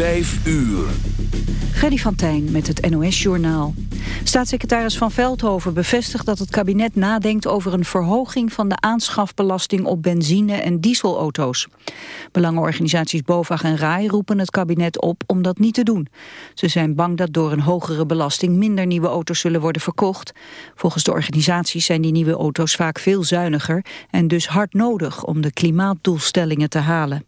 Vijf uur. Freddy van Tijn met het NOS-journaal. Staatssecretaris Van Veldhoven bevestigt dat het kabinet nadenkt over een verhoging van de aanschafbelasting op benzine- en dieselauto's. Belangenorganisaties BOVAG en RAI roepen het kabinet op om dat niet te doen. Ze zijn bang dat door een hogere belasting minder nieuwe auto's zullen worden verkocht. Volgens de organisaties zijn die nieuwe auto's vaak veel zuiniger en dus hard nodig om de klimaatdoelstellingen te halen.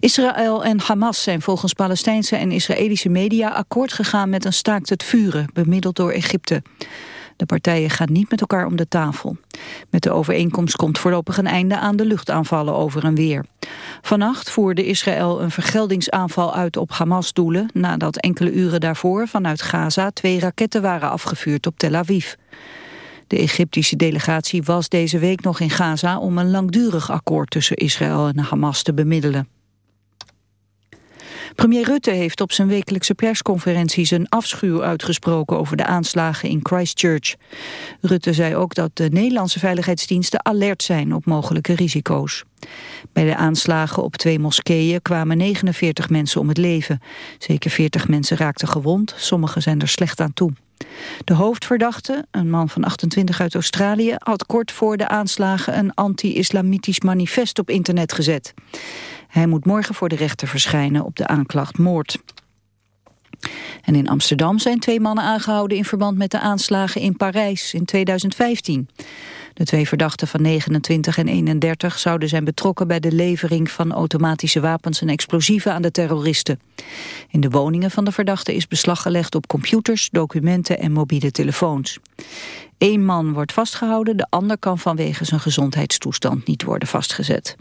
Israël en Hamas zijn volgens Palestijnse en Israëlische media akkoord gegaan met een staakt het vuren, bemiddeld door Egypte. De partijen gaan niet met elkaar om de tafel. Met de overeenkomst komt voorlopig een einde aan de luchtaanvallen over en weer. Vannacht voerde Israël een vergeldingsaanval uit op Hamas-doelen... nadat enkele uren daarvoor vanuit Gaza twee raketten waren afgevuurd op Tel Aviv. De Egyptische delegatie was deze week nog in Gaza om een langdurig akkoord tussen Israël en Hamas te bemiddelen. Premier Rutte heeft op zijn wekelijkse persconferentie zijn afschuw uitgesproken over de aanslagen in Christchurch. Rutte zei ook dat de Nederlandse veiligheidsdiensten alert zijn op mogelijke risico's. Bij de aanslagen op twee moskeeën kwamen 49 mensen om het leven. Zeker 40 mensen raakten gewond, sommigen zijn er slecht aan toe. De hoofdverdachte, een man van 28 uit Australië... had kort voor de aanslagen een anti-islamitisch manifest op internet gezet. Hij moet morgen voor de rechter verschijnen op de aanklacht moord. En in Amsterdam zijn twee mannen aangehouden in verband met de aanslagen in Parijs in 2015. De twee verdachten van 29 en 31 zouden zijn betrokken bij de levering van automatische wapens en explosieven aan de terroristen. In de woningen van de verdachten is beslag gelegd op computers, documenten en mobiele telefoons. Eén man wordt vastgehouden, de ander kan vanwege zijn gezondheidstoestand niet worden vastgezet.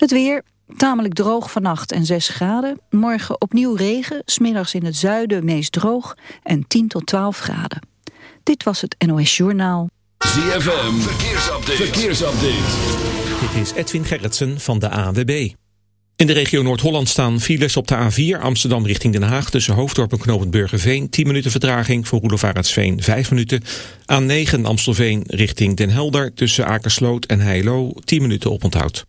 Het weer, tamelijk droog vannacht en 6 graden. Morgen opnieuw regen, smiddags in het zuiden meest droog en 10 tot 12 graden. Dit was het NOS Journaal. ZFM, verkeersupdate. verkeersupdate. Dit is Edwin Gerritsen van de ANWB. In de regio Noord-Holland staan files op de A4 Amsterdam richting Den Haag... tussen Hoofddorp en Knopend Burgerveen 10 minuten vertraging... voor Roelof 5 minuten. A9 Amstelveen richting Den Helder tussen Akersloot en Heilo 10 minuten oponthoud.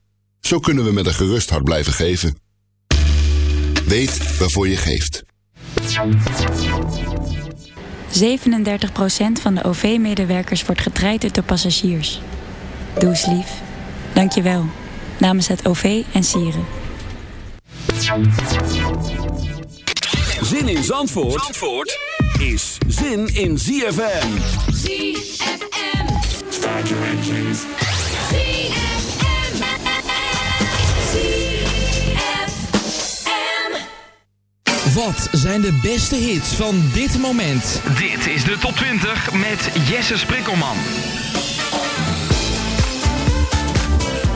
Zo kunnen we met een gerust hart blijven geven. Weet waarvoor je geeft. 37% van de OV-medewerkers wordt getraind door passagiers. Doe eens lief. Dank je wel. Namens het OV en Sieren. Zin in Zandvoort, Zandvoort is zin in ZFM. ZFM. Wat zijn de beste hits van dit moment? Dit is de top 20 met Jesse Sprikkelman.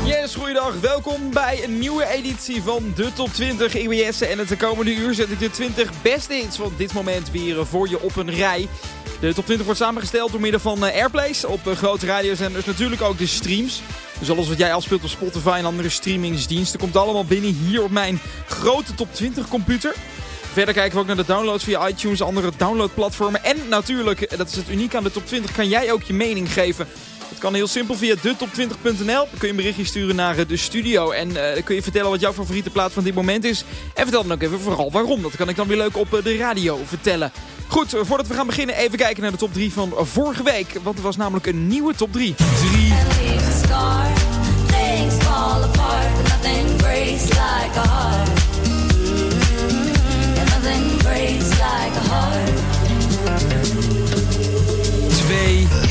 Yes, goeiedag. Welkom bij een nieuwe editie van de Top 20. Ik ben Jesse en het de komende uur zet ik de 20 beste hits van dit moment weer voor je op een rij. De Top 20 wordt samengesteld door middel van eh, Airplays op eh, grote radiozenders. Natuurlijk ook de streams. Dus alles wat jij afspeelt op Spotify en andere streamingsdiensten komt allemaal binnen hier op mijn grote Top 20 computer. Verder kijken we ook naar de downloads via iTunes, andere downloadplatformen. En natuurlijk, dat is het uniek aan de top 20, kan jij ook je mening geven. Het kan heel simpel via detop20.nl. Dan kun je een berichtje sturen naar eh, de studio. En uh, dan kun je vertellen wat jouw favoriete plaat van dit moment is. En vertel dan ook even vooral waarom. Dat kan ik dan weer leuk op de radio vertellen. Goed, voordat we gaan beginnen even kijken naar de top 3 van vorige week. Want er was namelijk een nieuwe top 3. 3. Twee.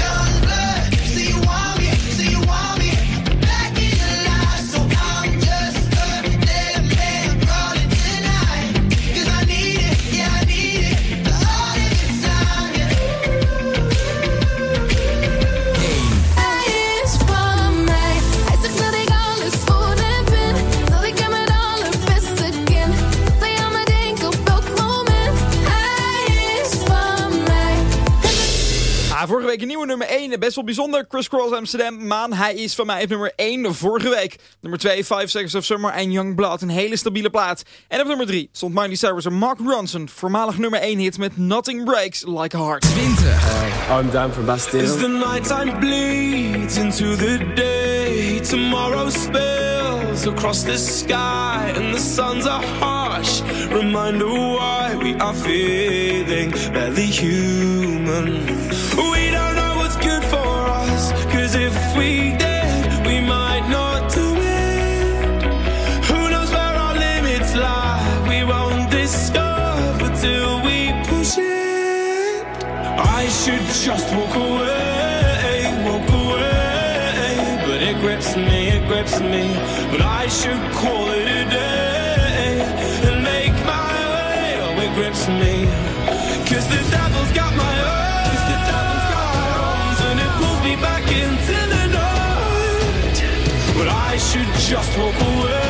Week een nieuwe nummer 1. Best wel bijzonder. Chris Cross Amsterdam. Maan, hij is van mij op nummer 1 vorige week. Nummer 2, 5 Seconds of Summer en Young Blood. Een hele stabiele plaat. En op nummer 3 stond Miley Cyrus en Mark Ronson. Voormalig nummer 1 hit met Nothing Breaks Like a Heart. 20. Uh, I'm down for Bastille. As the nighttime bleeds into the day. Tomorrow spills across the sky. And the suns are harsh. Reminder why we are feeling barely human. We don't know what's good for us. Cause if we did, we might not do it. Who knows where our limits lie? We won't discover till we push it. I should just walk away, walk away. But it grips me, it grips me. But I should call it just walk away,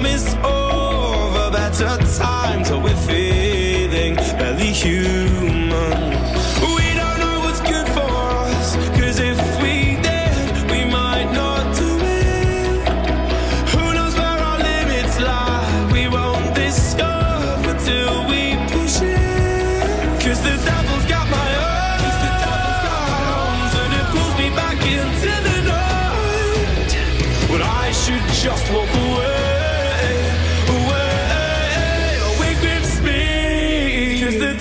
promise of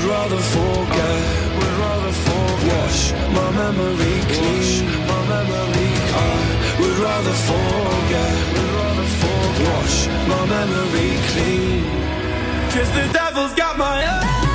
would rather forget, would rather forget, wash my memory clean. Wash My memory clean. I would rather forget, would rather forget, wash my memory clean. Cause the devil's got my eyes.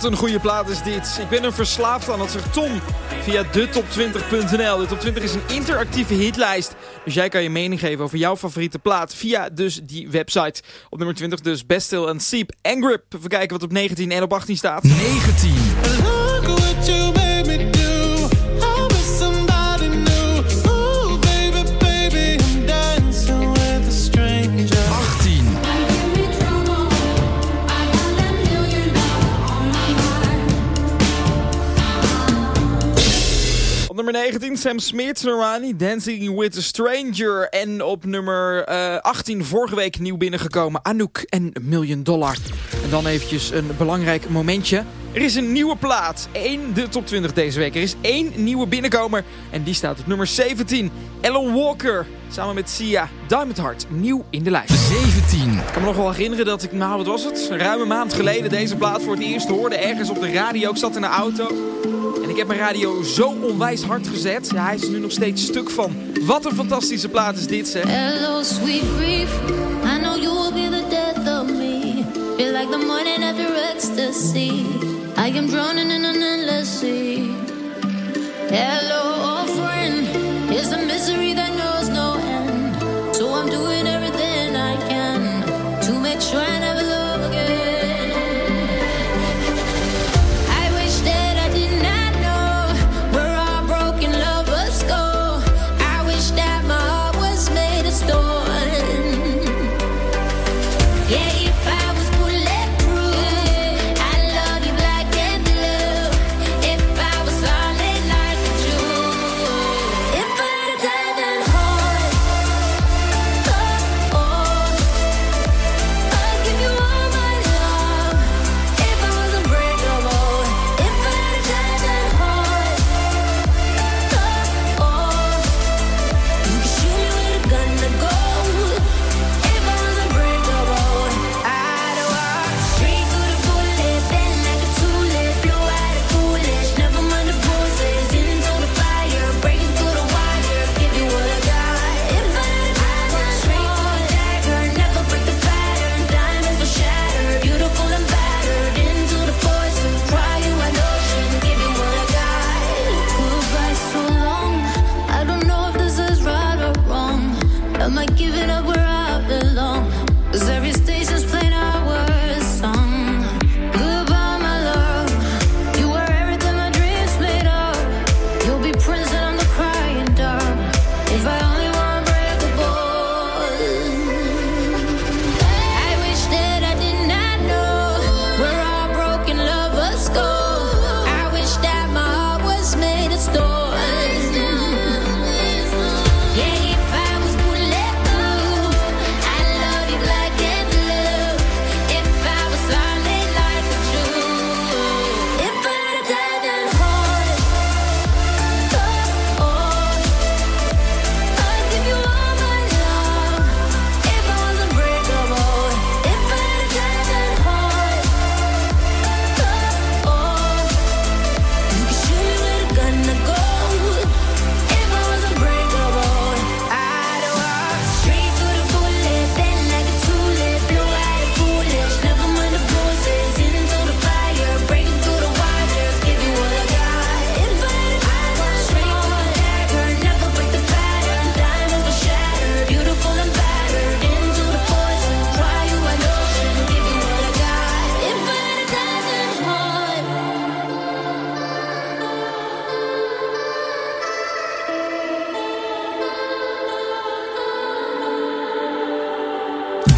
Wat een goede plaat is dit. Ik ben er verslaafd aan, dat zegt Tom via de top20.nl. De top 20 is een interactieve hitlijst Dus jij kan je mening geven over jouw favoriete plaat via dus die website. Op nummer 20 dus Bestil en Seep en Grip. Even kijken wat op 19 en op 18 staat. 19. Nummer 19 Sam Smith, Rani, Dancing with a Stranger. En op nummer eh, 18 vorige week nieuw binnengekomen Anouk en Million Dollar. En dan eventjes een belangrijk momentje. Er is een nieuwe plaat in de top 20 deze week. Er is één nieuwe binnenkomer en die staat op nummer 17. Ellen Walker samen met Sia, Diamond Heart, nieuw in de lijst. 17. Ik kan me nog wel herinneren dat ik, nou wat was het, een ruime maand geleden deze plaat voor het eerst hoorde. Ergens op de radio, ik zat in de auto. En ik heb mijn radio zo onwijs hard gezet. Ja, hij is er nu nog steeds stuk van. Wat een fantastische plaat is dit zeg. Hello, sweet grief. I know you will be the death of me. Feel like the morning after ecstasy. I am drowning in an endless sea. Hello, old friend. It's a misery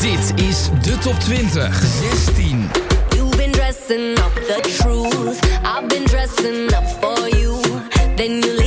Dit is de top 20. 16. You've been dressing up the truth. I've been dressing up for you. Then you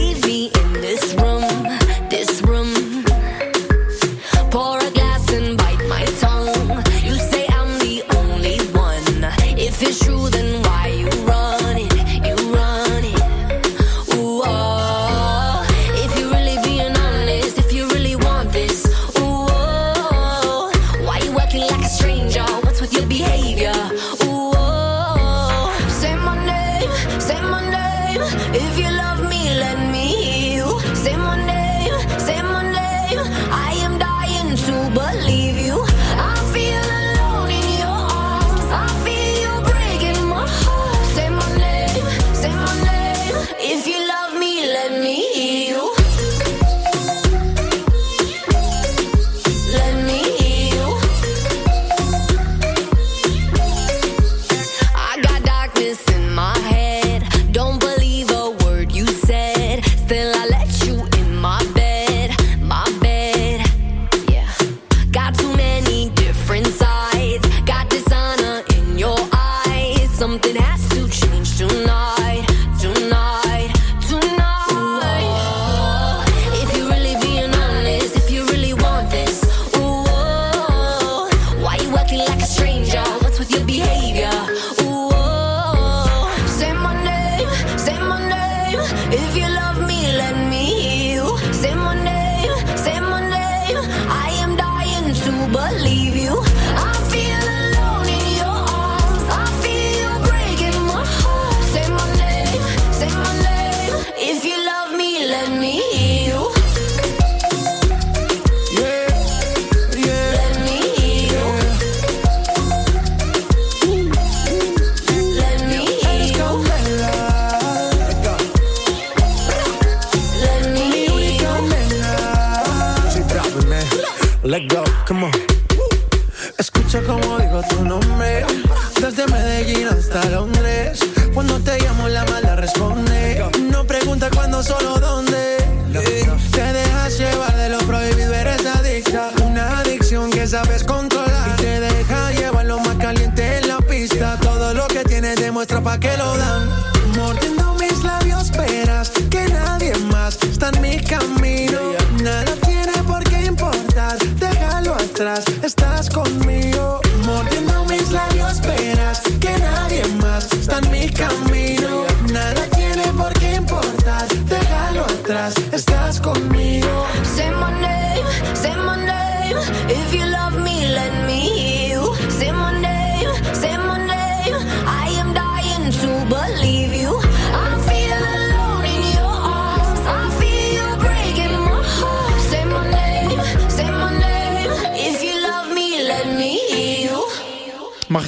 que lo dan.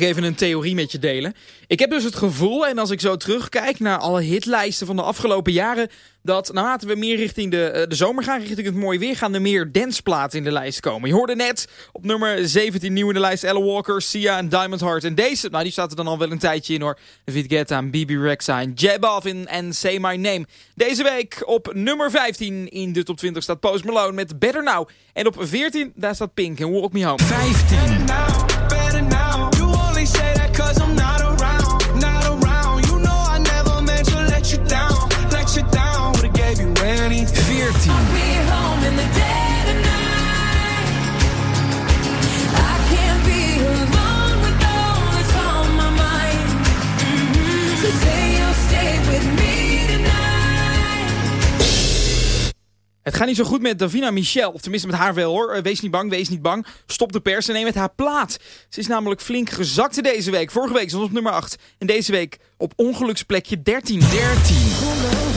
Even een theorie met je delen? Ik heb dus het gevoel, en als ik zo terugkijk naar alle hitlijsten van de afgelopen jaren, dat naarmate we meer richting de, eh, de zomer gaan, richting het mooie weer, gaan er meer danceplaten in de lijst komen. Je hoorde net op nummer 17 nieuw in de lijst Ella Walker, Sia en Diamond Heart. En deze, nou die staat er dan al wel een tijdje in hoor. David Guetta en BB Rexa en Jab Off in en Say My Name. Deze week op nummer 15 in de top 20 staat Post Malone met Better Now. En op 14 daar staat Pink en Walk Me Home. 15. Het gaat niet zo goed met Davina Michel, of tenminste met haar wel hoor. Eh, Wees niet bang, wees niet bang. Stop de pers en neem met haar plaat. Ze is namelijk flink gezakt deze week. Vorige week stond op nummer 8. En deze week op ongeluksplekje 13. 13.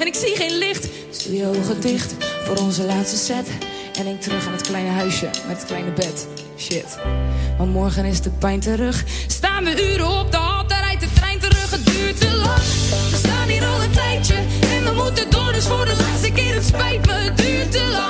en ik zie geen licht. Dus je ogen dicht voor onze laatste set. En denk terug aan het kleine huisje met het kleine bed. Shit. Want morgen is de pijn terug. Staan we uren op de hal, daar rijdt de trein terug. Het duurt te lang. We staan hier al een tijdje. En we moeten door, dus voor de laatste keer. Het spijt me, duurt te lang.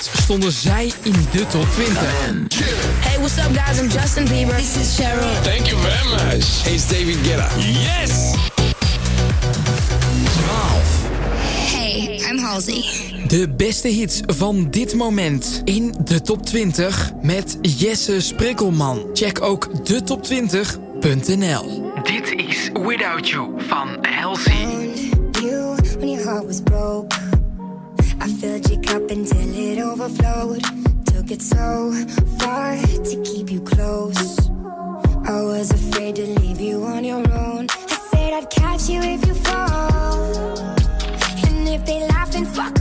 Stonden zij in de top 20. Hey, what's up guys? I'm Justin Bieber. This is Cheryl. Thank you very much. Hey, it's David Guetta. Yes! 12. Hey, I'm Halsey. De beste hits van dit moment in de top 20 met Jesse Sprikkelman. Check ook detop20.nl. Dit is Without You van Halsey. I filled your cup until it overflowed. Took it so far to keep you close. I was afraid to leave you on your own. I said I'd catch you if you fall. And if they laugh, then fuck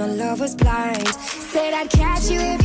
my love was blind. Said I'd catch you if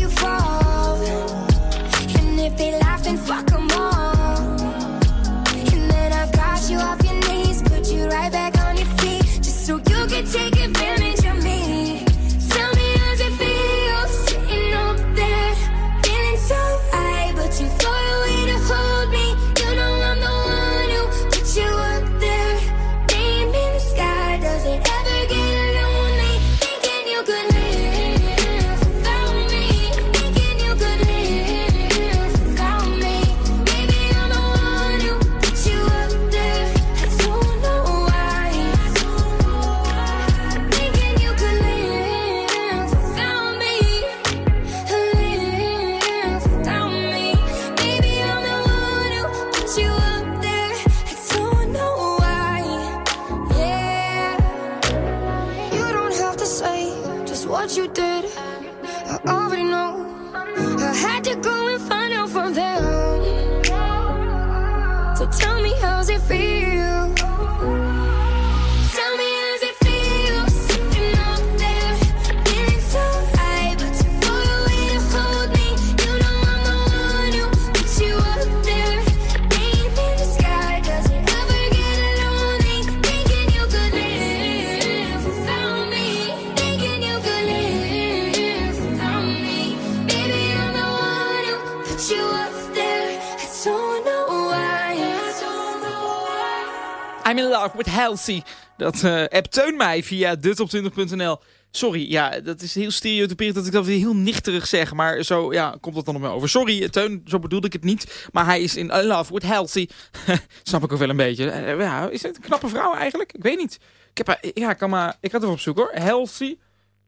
Dat eh app Teun mij via detop20.nl. Sorry, ja, dat is heel stereotyperend dat ik dat weer heel nichterig zeg. Maar zo ja, komt dat dan op me over. Sorry, Teun, zo bedoelde ik het niet. Maar hij is in love with Halsey. Snap ik ook wel een beetje. Eh, ja, is het een knappe vrouw eigenlijk? Ik weet niet. Ik, heb ja, kan maar, ik het even opzoeken hoor. Halsey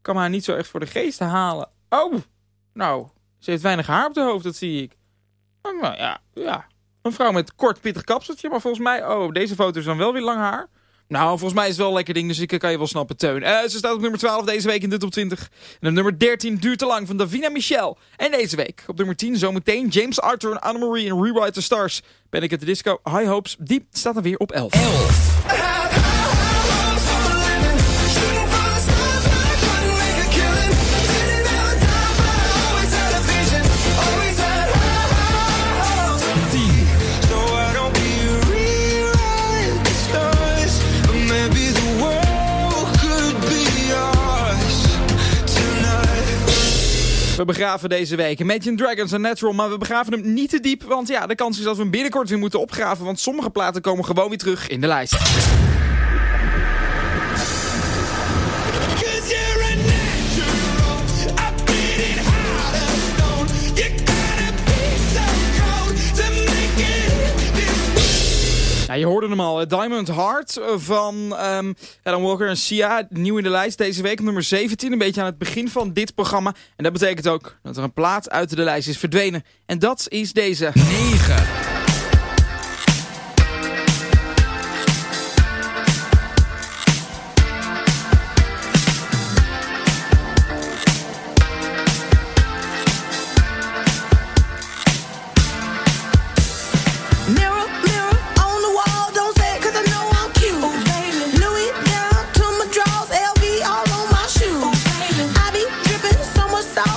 kan haar niet zo echt voor de geest halen. Oh, nou, ze heeft weinig haar op de hoofd, dat zie ik. Oh, nou ja, ja. Een vrouw met kort pittig kapseltje, maar volgens mij... Oh, deze foto is dan wel weer lang haar. Nou, volgens mij is het wel een lekker ding, dus ik kan je wel snappen, Teun. Eh, ze staat op nummer 12 deze week in de top 20. En op nummer 13 duurt te lang van Davina Michel. En deze week op nummer 10 zometeen James Arthur en Annemarie in Rewrite the Stars. Ben ik het de disco High Hopes, die staat er weer op 11. 11. We begraven deze week Imagine Dragons en Natural, maar we begraven hem niet te diep. Want ja, de kans is dat we hem binnenkort weer moeten opgraven. Want sommige platen komen gewoon weer terug in de lijst. je hoorde hem al. Diamond Heart eh, van um, Adam Walker en Sia. Nieuw in de lijst deze week, nummer 17. Een beetje aan het begin van dit programma. En dat betekent ook dat er een plaat uit de lijst is verdwenen. En dat is deze. 9.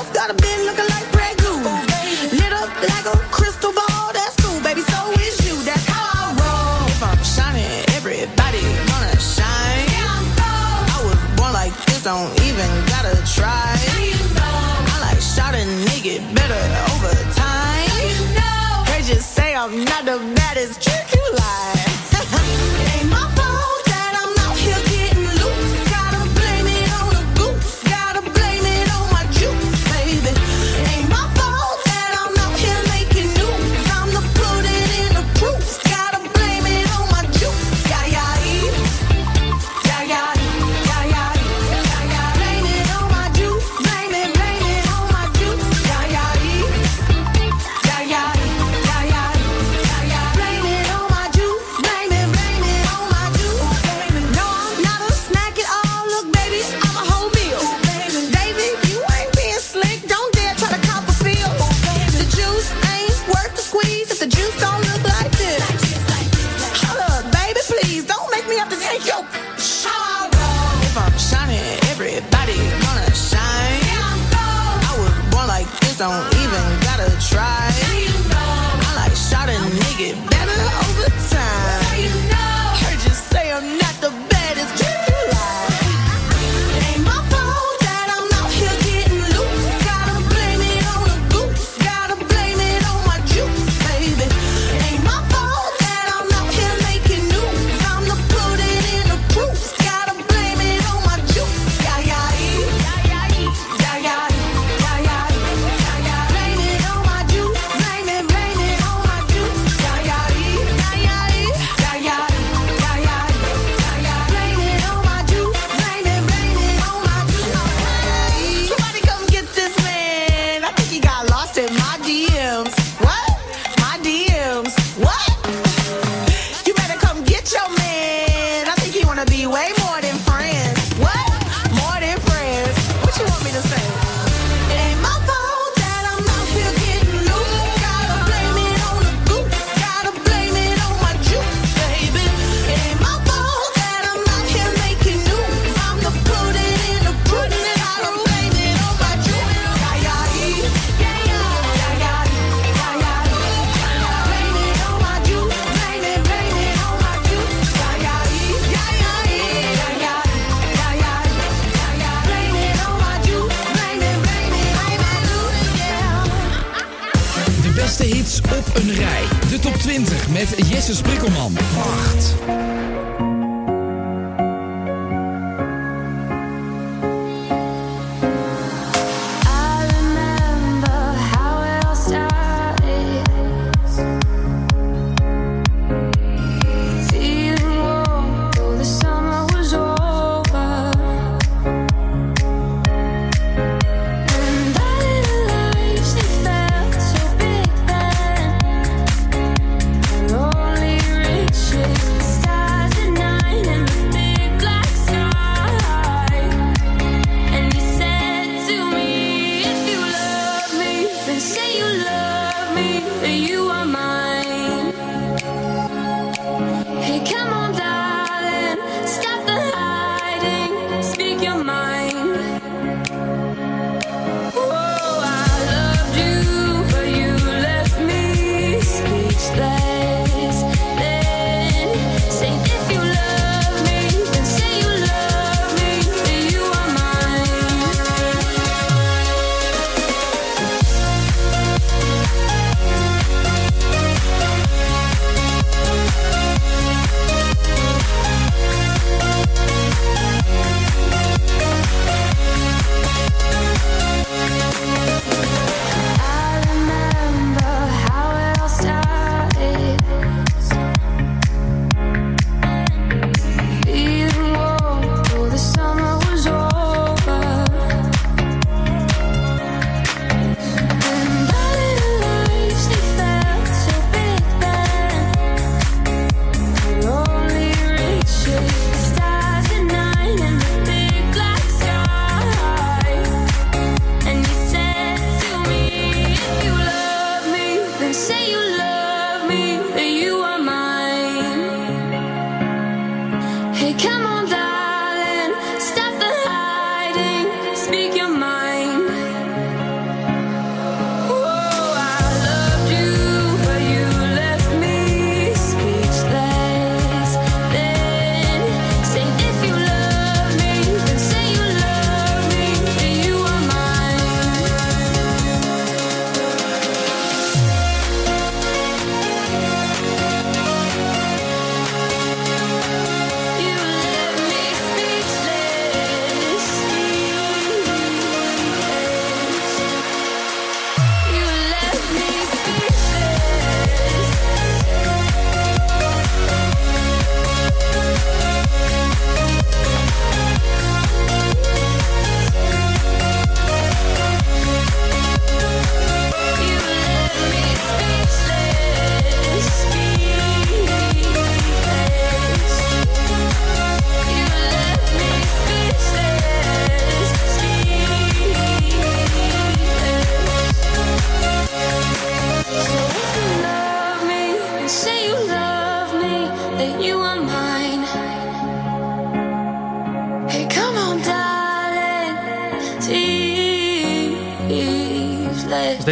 Gotta be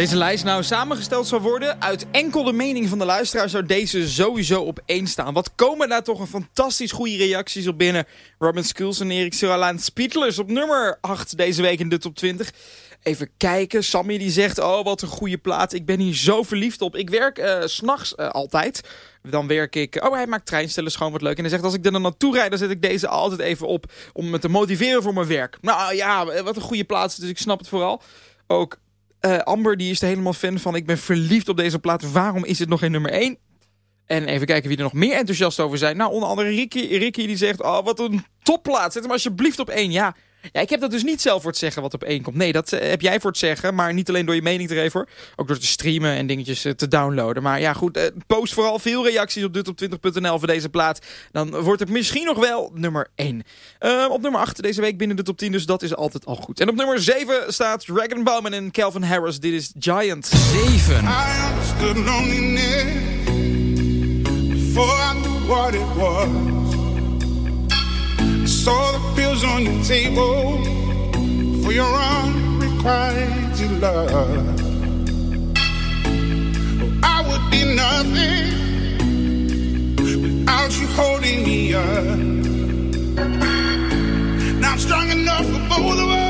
deze lijst nou samengesteld zou worden uit enkel de mening van de luisteraar... zou deze sowieso op één staan. Wat komen daar toch een fantastisch goede reacties op binnen. Robin Schools en Erik Suralaan Speedlers op nummer 8 deze week in de top 20. Even kijken, Sammy die zegt, oh wat een goede plaat. Ik ben hier zo verliefd op. Ik werk eh, s s'nachts eh, altijd. Dan werk ik... Oh, hij maakt treinstellen schoon, wat leuk. En hij zegt, als ik er dan naartoe rijd, dan zet ik deze altijd even op... om me te motiveren voor mijn werk. Nou ja, wat een goede plaats, dus ik snap het vooral. Ook eh, Amber, die is er helemaal fan van. Ik ben verliefd op deze plaat. Waarom is het nog geen nummer 1? En even kijken wie er nog meer enthousiast over zijn. Nou, onder andere Ricky, Ricky die zegt... Oh, wat een topplaat. Zet hem alsjeblieft op 1. Ja, ja, ik heb dat dus niet zelf voor het zeggen wat op één komt. Nee, dat eh, heb jij voor het zeggen. Maar niet alleen door je mening te geven hoor. Ook door te streamen en dingetjes eh, te downloaden. Maar ja, goed. eh, post vooral veel reacties op dutop20.nl voor deze plaat. Dan wordt het misschien nog wel nummer 1. op nummer 8 deze week binnen de top 10. Dus dat is altijd al goed. En op nummer 7 staat Dragon Bowman en Calvin Harris. Dit is Giant. 7. Before I knew what it was. I saw the pills on your table for your unrequited love. Oh, I would be nothing without you holding me up. Now I'm strong enough for both of us.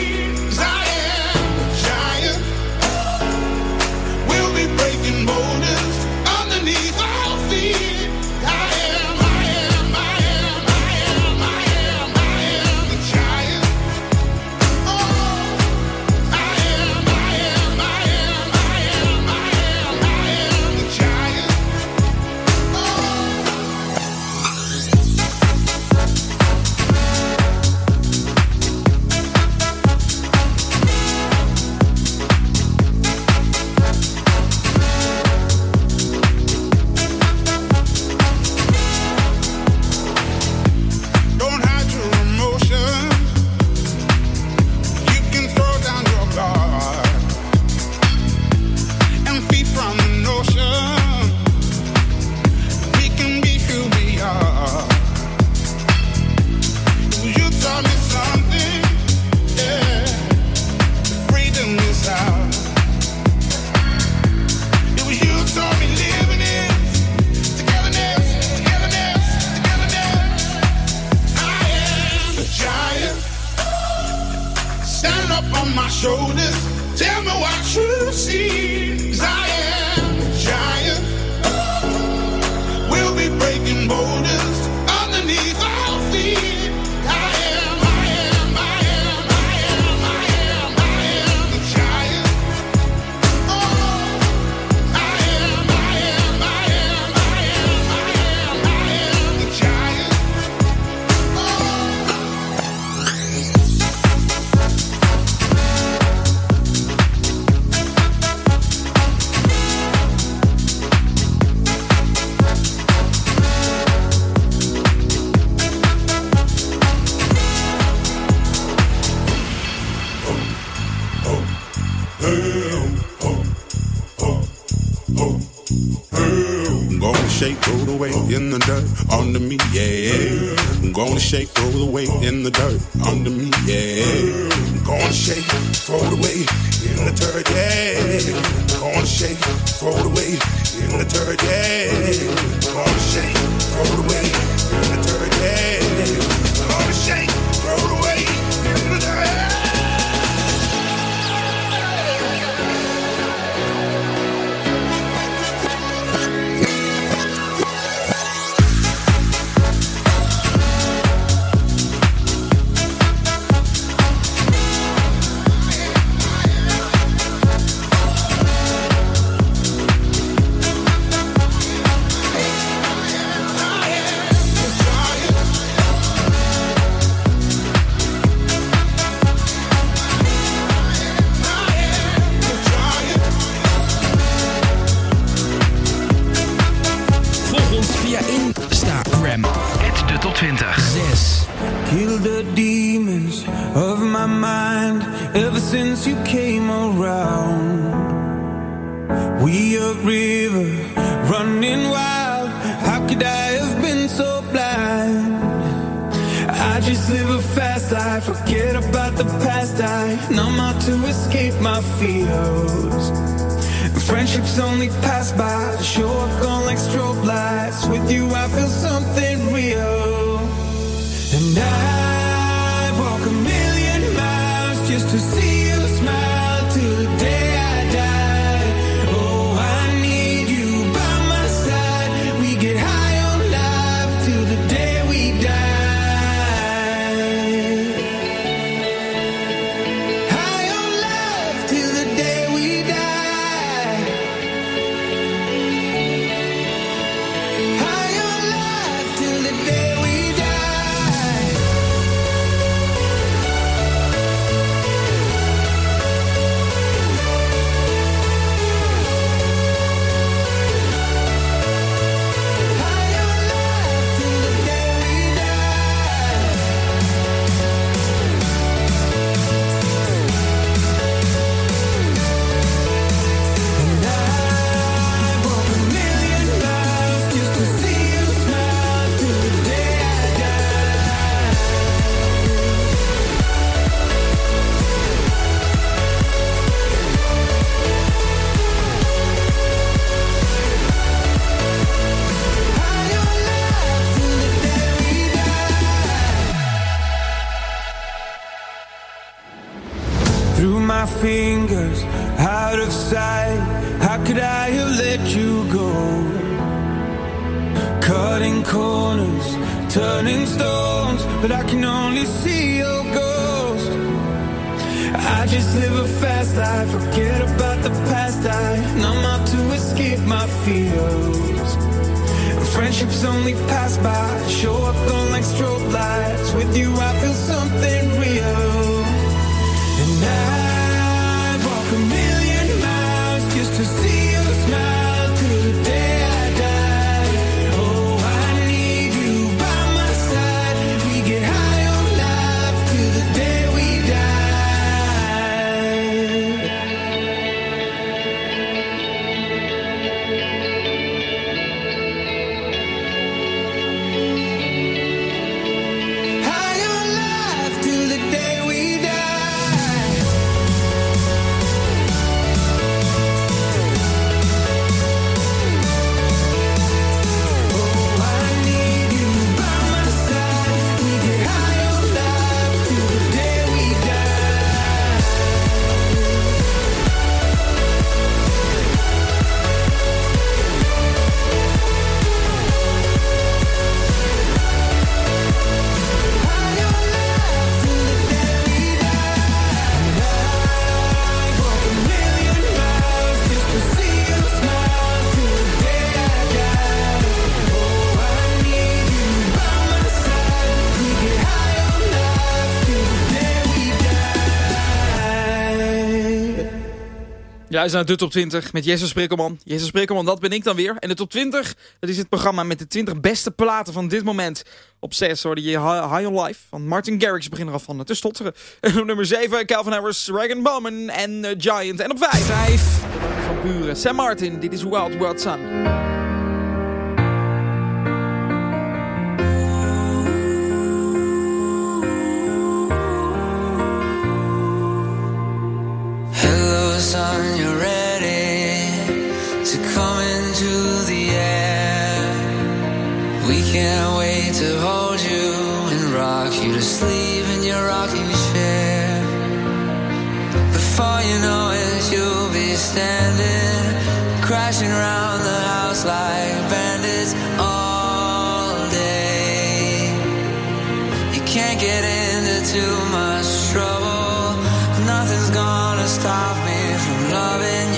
luistert naar de Top 20 met Jesse Sprikkelman. Jesse Sprikkelman, dat ben ik dan weer. En de Top 20, dat is het programma met de 20 beste platen van dit moment. Op 6 hoorde je High on Life van Martin Garrix. beginnen er al van eh, te stotteren. En op nummer 7 Calvin Harris, Dragon Bowman en uh, Giant. En op 5, 5 van Buren, Sam Martin. Dit is Wild Wild Sun. can't wait to hold you and rock you to sleep in your rocking chair. Before you know it, you'll be standing, crashing around the house like bandits all day. You can't get into too much trouble. Nothing's gonna stop me from loving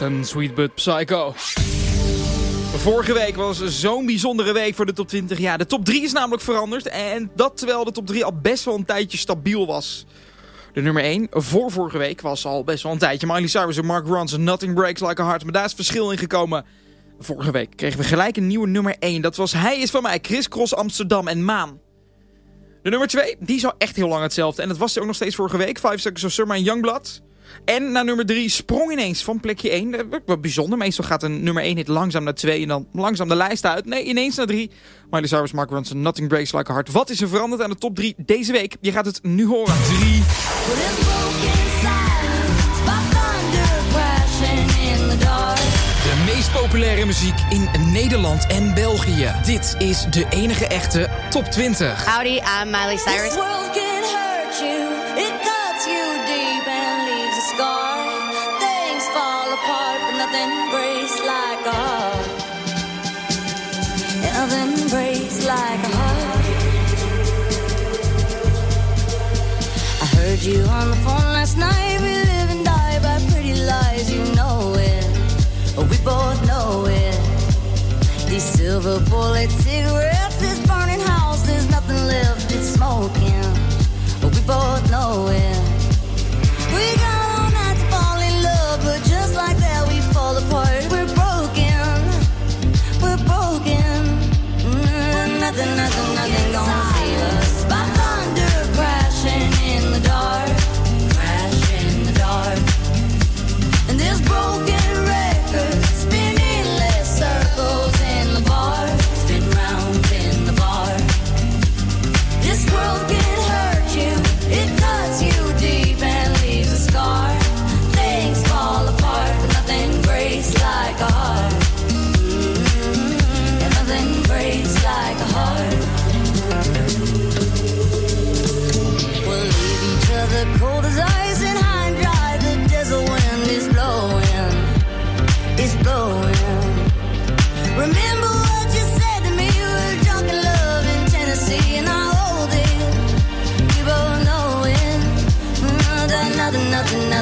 En Sweet But Psycho. Vorige week was zo'n bijzondere week voor de top 20. Ja, de top 3 is namelijk veranderd. En dat terwijl de top 3 al best wel een tijdje stabiel was. De nummer 1 voor vorige week was al best wel een tijdje Miley Cyrus en Mark Ronson. Nothing Breaks Like a Heart. Maar daar is verschil in gekomen. Vorige week kregen we gelijk een nieuwe nummer 1. Dat was Hij is van mij, Chris Cross Amsterdam en Maan. De nummer 2, die is al echt heel lang hetzelfde. En dat was er ook nog steeds vorige week. Five Seconds of Summer en Youngblood. En naar nummer 3 sprong ineens van plekje 1. Wat bijzonder. Meestal gaat een nummer 1 hit langzaam naar 2 en dan langzaam de lijst uit. Nee, ineens naar 3. Miley Cyrus, Mark Nothing Breaks Like a Heart. Wat is er veranderd aan de top 3 deze week? Je gaat het nu horen. 3. De meest populaire muziek in Nederland en België. Dit is de enige echte top 20. Howdy, I'm Miley Cyrus. you on the phone last night. We live and die by pretty lies, you know it. We both know it. These silver bullet cigarettes, this burning house, there's nothing left, it's smoking. We both know it. We got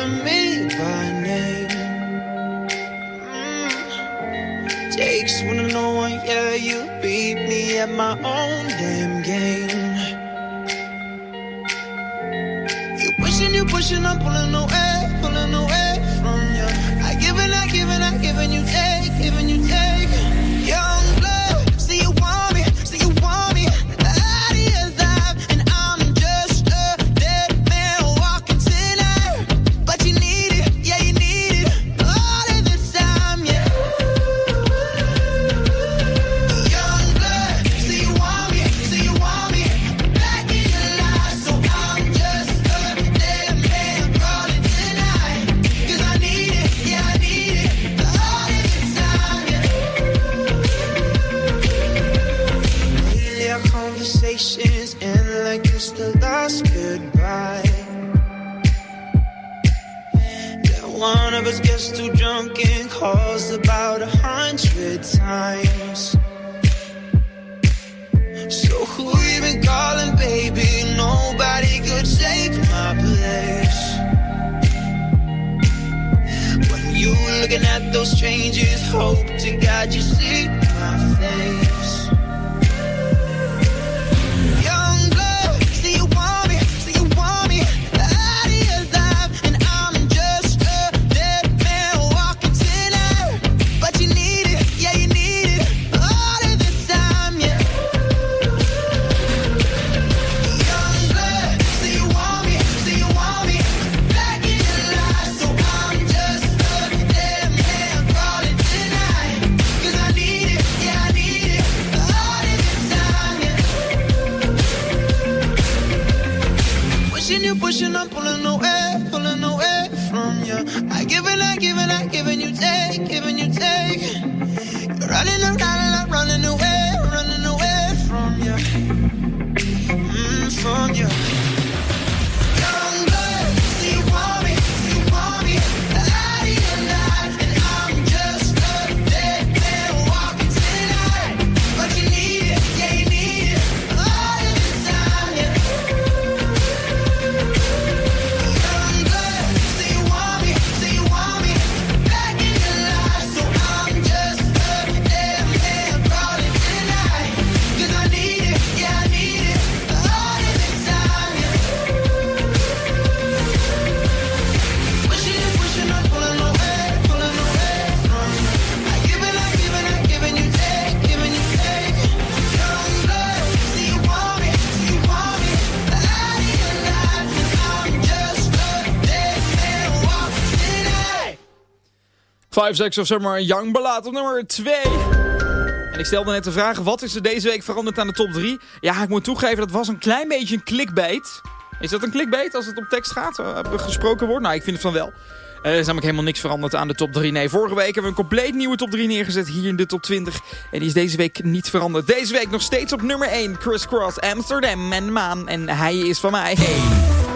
calling me by name. Mm. Takes one to know one, yeah, you beat me at my own damn game. You pushing, you pushing, I'm pulling away. 5, 6 of zeg maar Young belaat op nummer 2. En ik stelde net de vraag, wat is er deze week veranderd aan de top 3? Ja, ik moet toegeven, dat was een klein beetje een clickbait. Is dat een clickbait als het om tekst gaat, eh, gesproken wordt? Nou, ik vind het van wel. Eh, er is namelijk helemaal niks veranderd aan de top 3. Nee, vorige week hebben we een compleet nieuwe top 3 neergezet hier in de top 20. En die is deze week niet veranderd. Deze week nog steeds op nummer 1. Chris Cross Amsterdam en Maan. En hij is van mij. Hey.